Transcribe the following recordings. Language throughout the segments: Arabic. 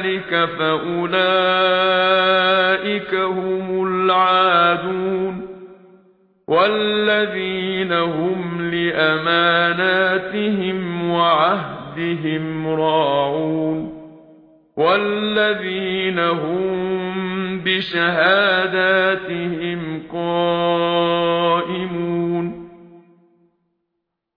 ذلك فأولئك هم العادون والذين هم لأماناتهم وعهدهم راعون والذين هم بشهاداتهم قائمون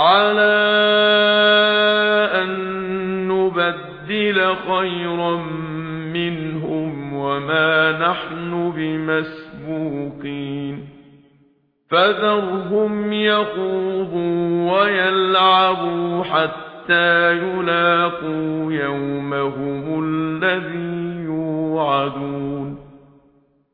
على أن نبدل خيرا منهم وما نحن بمسبوقين فذرهم يقوضوا ويلعبوا حتى يلاقوا يومهم الذي يوعدون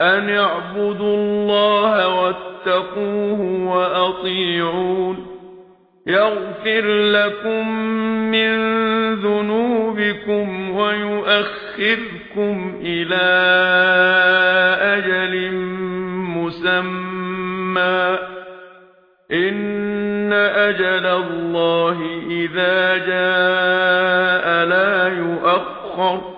ان اعبدوا الله واتقوه واطيعون يغفر لكم من ذنوبكم ويؤخركم إلى أجل مسمى ان أجل الله اذا جاء لا يؤخر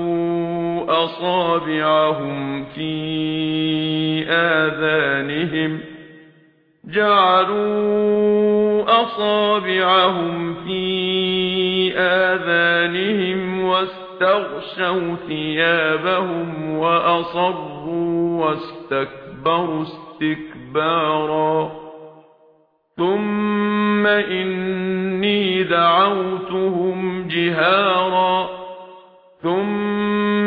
أصابعهم في آذانهم جعلوا أصابعهم في آذانهم واستغشوا ثيابهم وأصروا واستكبروا استكبارا ثم إني دعوتهم جهارا ثم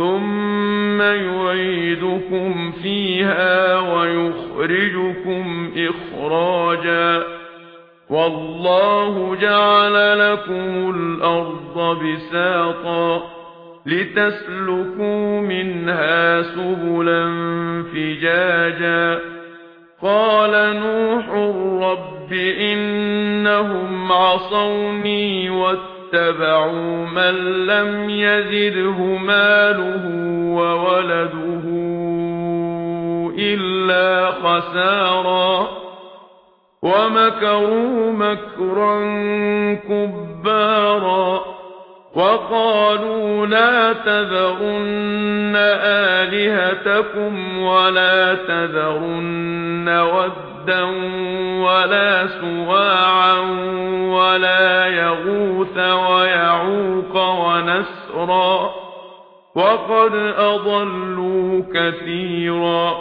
ثُمَّ يُعِيدُكُمْ فِيهَا وَيُخْرِجُكُمْ إِخْرَاجًا وَاللَّهُ جَعَلَ لَكُمُ الْأَرْضَ بِسَاطًا لِتَسْلُكُوا مِنْهَا سُبُلًا فِجَاجًا قَالَ نُوحٌ رَبِّ إِنَّهُمْ عَصَوْنِي وَاتَّبَعُوا اتبعوا من لم يزده ماله وولده إلا خسارا ومكروا مكرا كبارا وقالوا لا تذرن آلهتكم ولا تذرن ودكم ودا ولا سواعا ولا يغوث ويعوق ونسرا وقد أضلوا كثيرا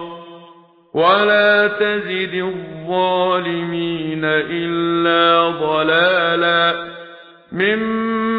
ولا تجد الظالمين إلا ضلالا مما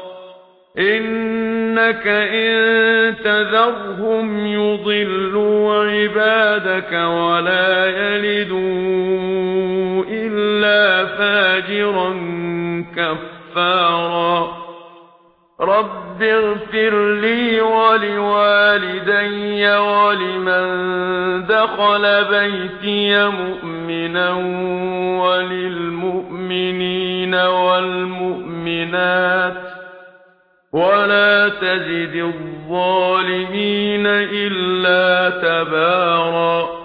انك ان تذرهم يضلوا عبادك ولا يلدوا الا فاجرا كفارا رب اغفر لي ولوالدي ولمن دخل بيتي مؤمنا وللمؤمنين والمؤمنات ولا تجد الظالمين إلا تباراً